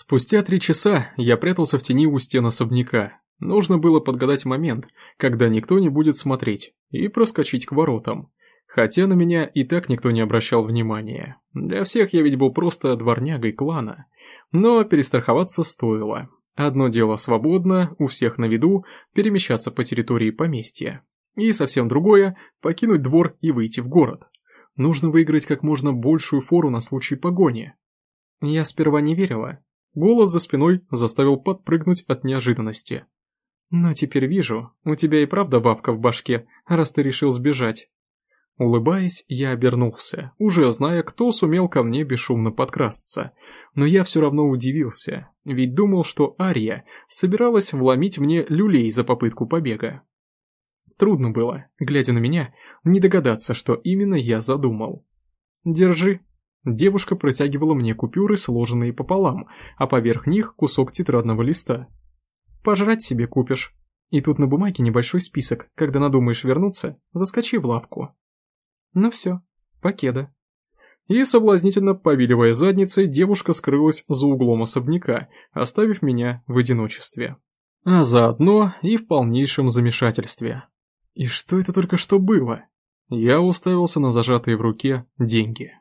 Спустя три часа я прятался в тени у стен особняка. Нужно было подгадать момент, когда никто не будет смотреть, и проскочить к воротам. Хотя на меня и так никто не обращал внимания. Для всех я ведь был просто дворнягой клана. Но перестраховаться стоило. Одно дело свободно, у всех на виду, перемещаться по территории поместья. И совсем другое – покинуть двор и выйти в город. Нужно выиграть как можно большую фору на случай погони. Я сперва не верила. Голос за спиной заставил подпрыгнуть от неожиданности. Но теперь вижу, у тебя и правда бабка в башке, раз ты решил сбежать. Улыбаясь, я обернулся, уже зная, кто сумел ко мне бесшумно подкрасться. Но я все равно удивился, ведь думал, что Ария собиралась вломить мне люлей за попытку побега. Трудно было, глядя на меня, не догадаться, что именно я задумал. «Держи». Девушка протягивала мне купюры, сложенные пополам, а поверх них кусок тетрадного листа. «Пожрать себе купишь. И тут на бумаге небольшой список, когда надумаешь вернуться, заскочи в лавку». Ну все, покеда. И, соблазнительно повиливая задницей, девушка скрылась за углом особняка, оставив меня в одиночестве. А заодно и в полнейшем замешательстве. И что это только что было? Я уставился на зажатые в руке деньги.